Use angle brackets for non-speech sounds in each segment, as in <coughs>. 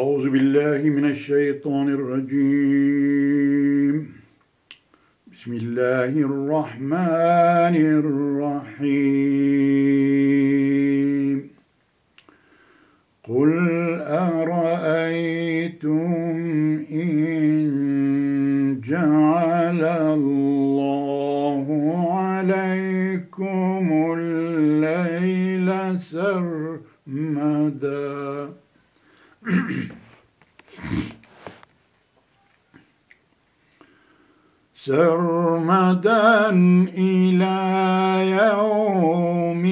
أعوذ بالله من الشيطان الرجيم. بسم الله الرحمن الرحيم. قل أرأيتم إن جعل الله عليكم الليل سرمدا؟ <coughs> سرمدا إلى يوم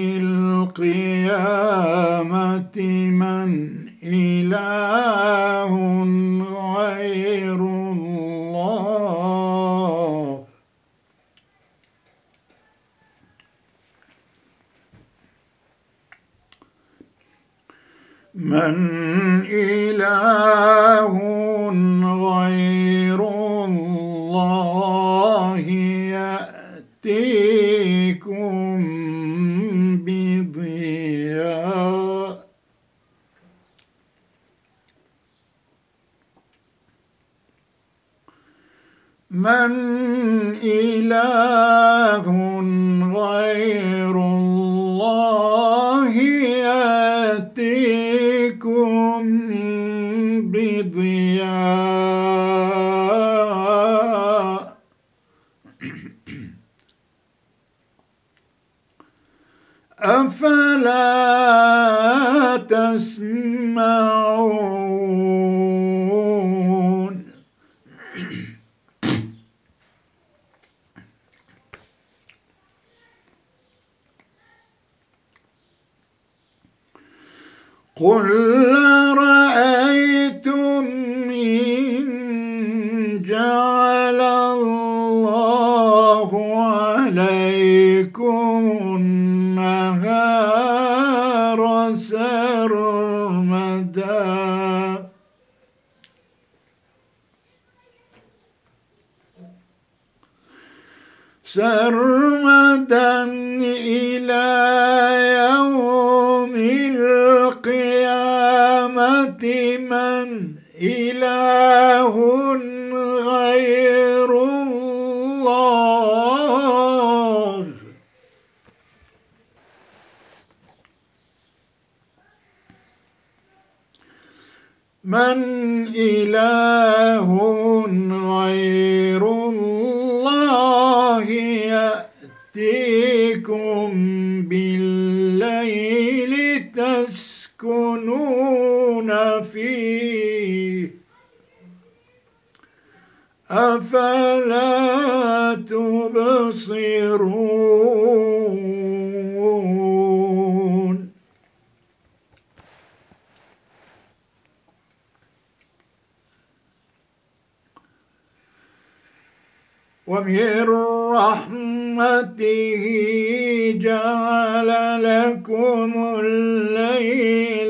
القيامة من إله غير الله. من يأتيكم بضياء. من قل القيامة أفلا تبصرون؟ ومن رحمته جعل لكم الليل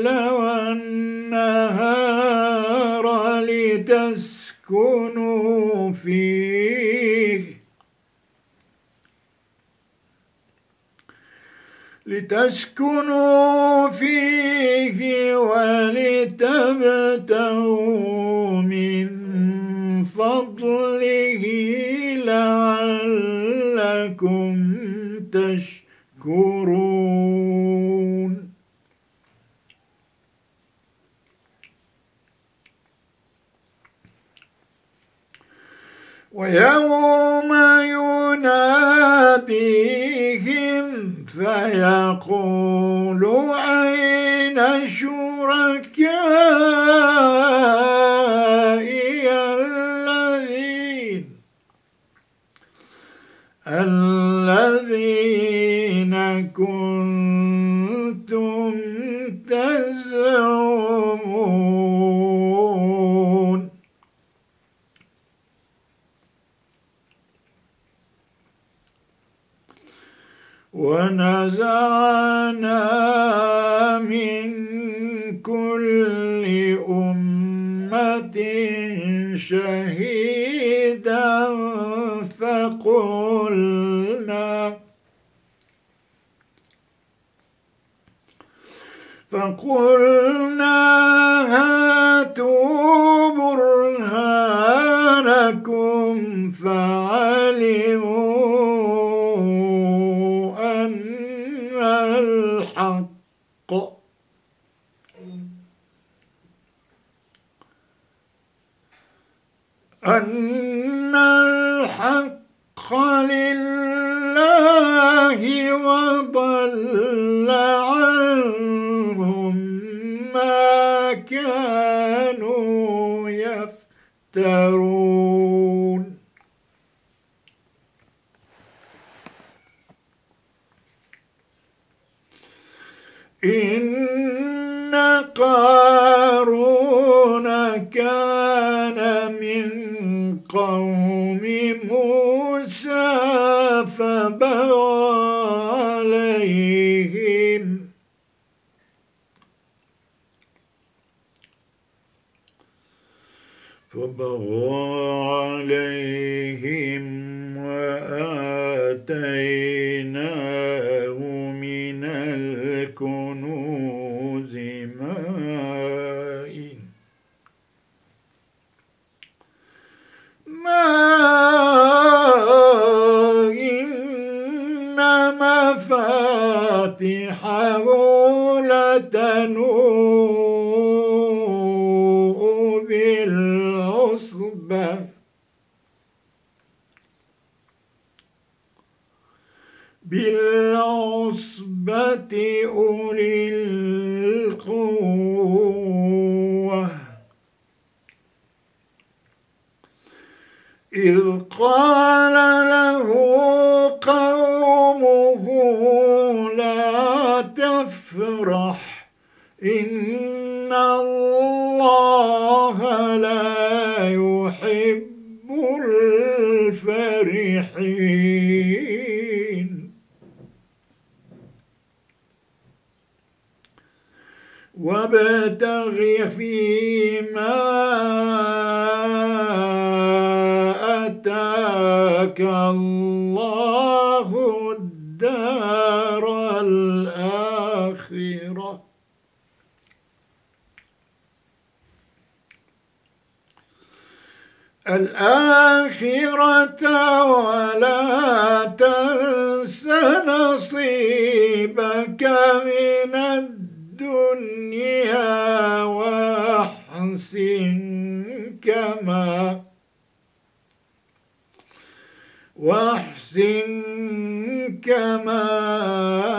فيه لتسكنوا فيه ولتبتغوا من فضله لعلكم تشكرون. ويوم يناديهم فيقول أين شركائي الذين؟ الذين كنتم فعلموا أن الحق أن الحق لله وضل عنهم ما كانوا يفترون. إن قارون كان من قوم موسى فبغى عليهم فبغى مفاتحه لتنوء بالعصبة بالعصبة أولي القوة. إذ قال له قومه تفرح إن الله لا يحب الفرحين. وابتغ فيما آتاك الله الدار الآخرة الآخرة ولا تنس نصيبك من الدنيا وأحسن كما واحسن كما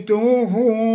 أوتيته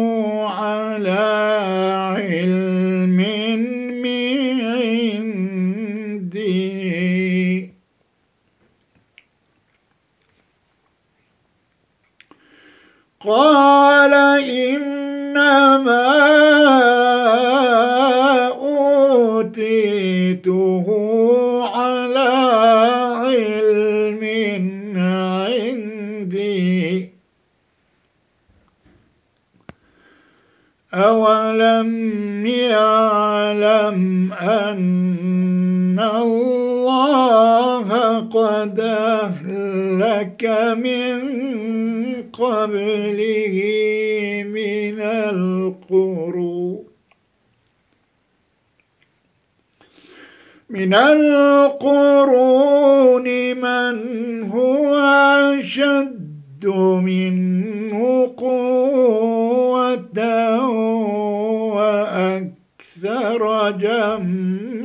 أهلك من قبله من القرون. من القرون من هو أشد منه قوة وأكثر جمعا.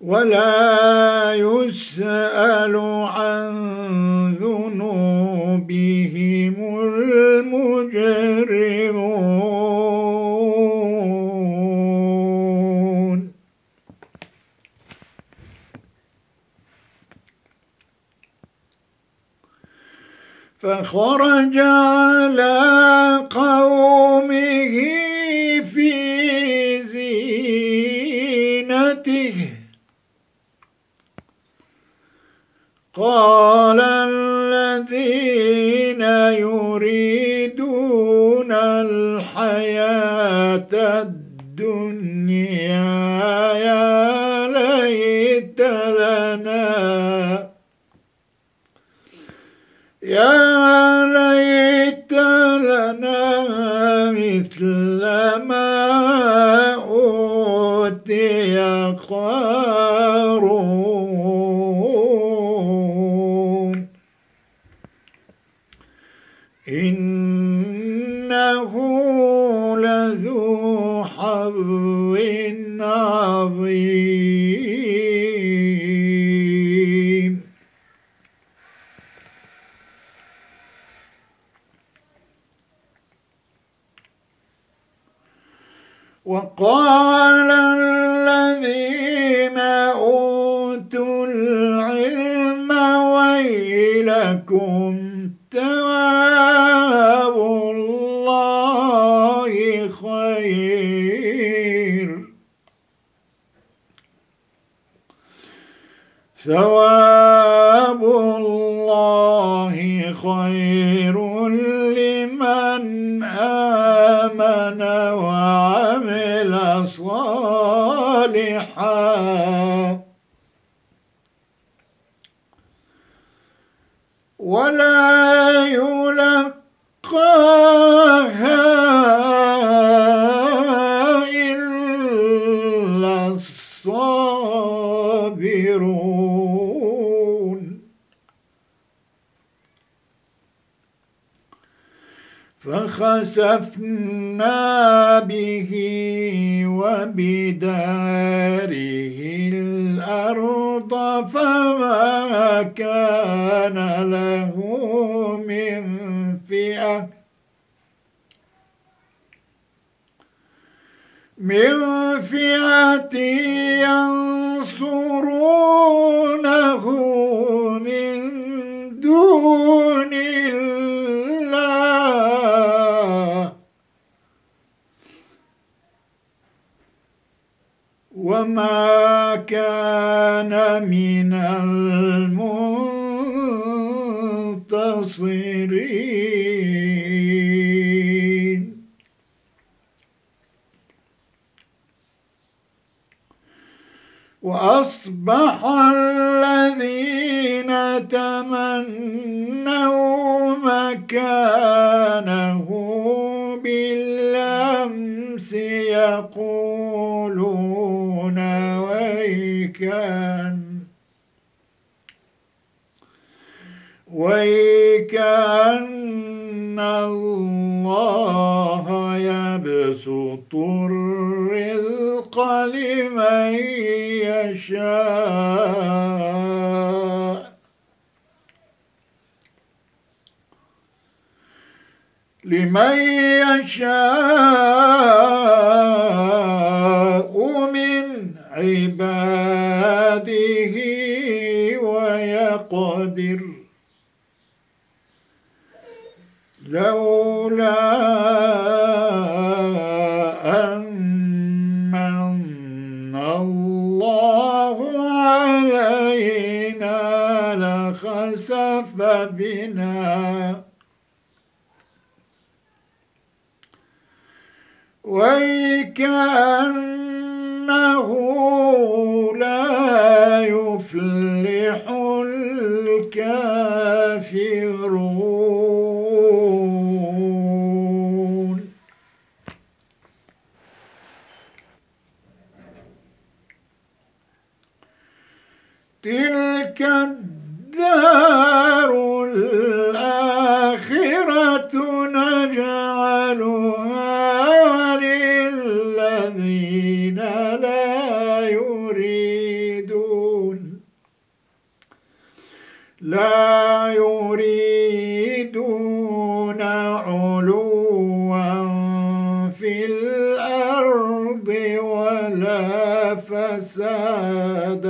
ولا يسأل عن ذنوبهم المجرمون. فخرج على قومه قال الذين يريدون الحياة الدنيا يا ليت لنا يا ليت لنا مثل ما أوتي قارون وقال الذين يلقاها إلا الصابرون. فخسفنا به وبداره الأرض فما كان له من فئة من فئة ينصرونه يقولون ويكان ويكأن الله يبسط الرزق لمن يشاء. لمن يشاء من عباده ويقدر. لولا تلك الدار الآخرة نجعلها للذين لا يريدون. لا يريدون علوا في الأرض ولا فسادا.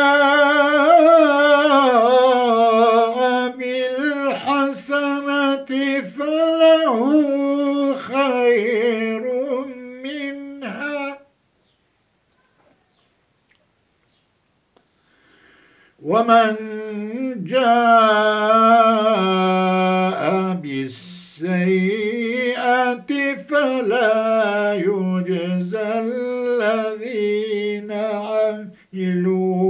ومن جاء بالسيئة فلا يجزى الذين عملوا.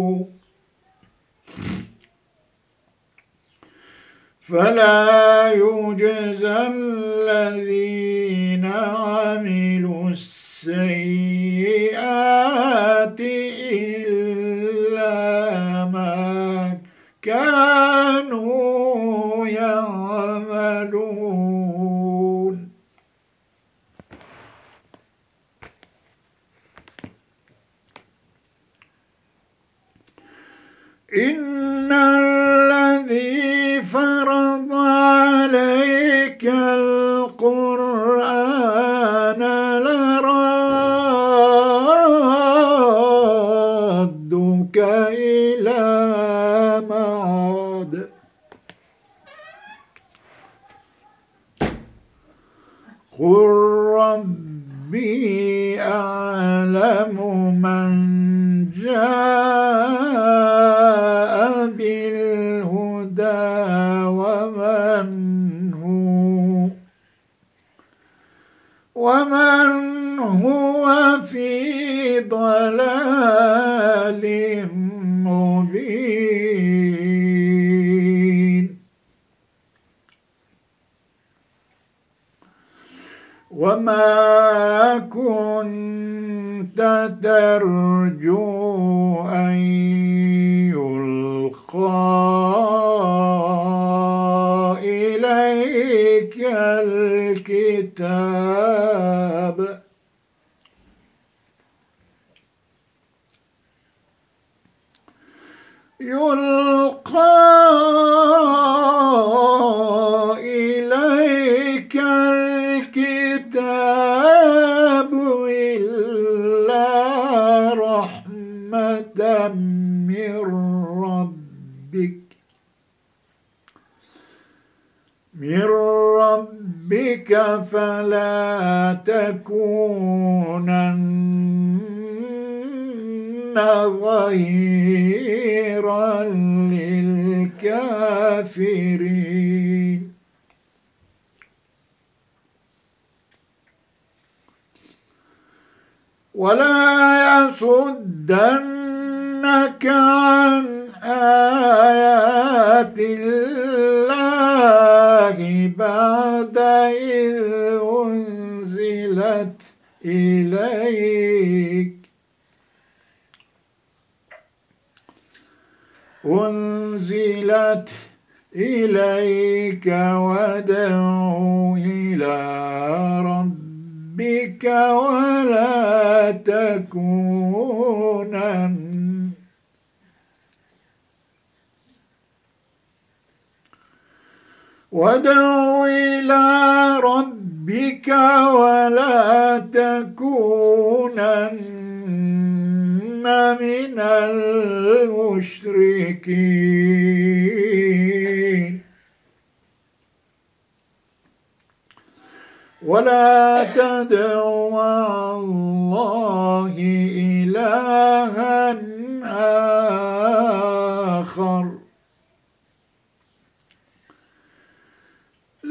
فلا يجزى الذين عملوا السيئات إلا ما كانوا يعملون إن الذي فرض عليك القرآن وما كنت ترجو أن يلقى إليك الكتاب يلقى من ربك فلا تكونن ظهيرا للكافرين. ولا يصدنك عن آيات الله بعد إذ أنزلت إليك. أنزلت إليك وادع إلى ربك ولا تكونن وادع إلى ربك ولا تكونن من المشركين. ولا تدع مع الله إلها آخر لا إله إلا هو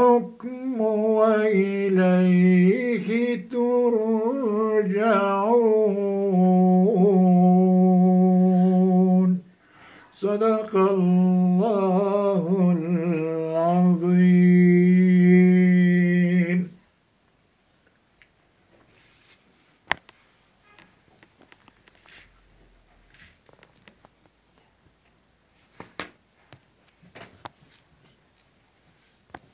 صدق الله.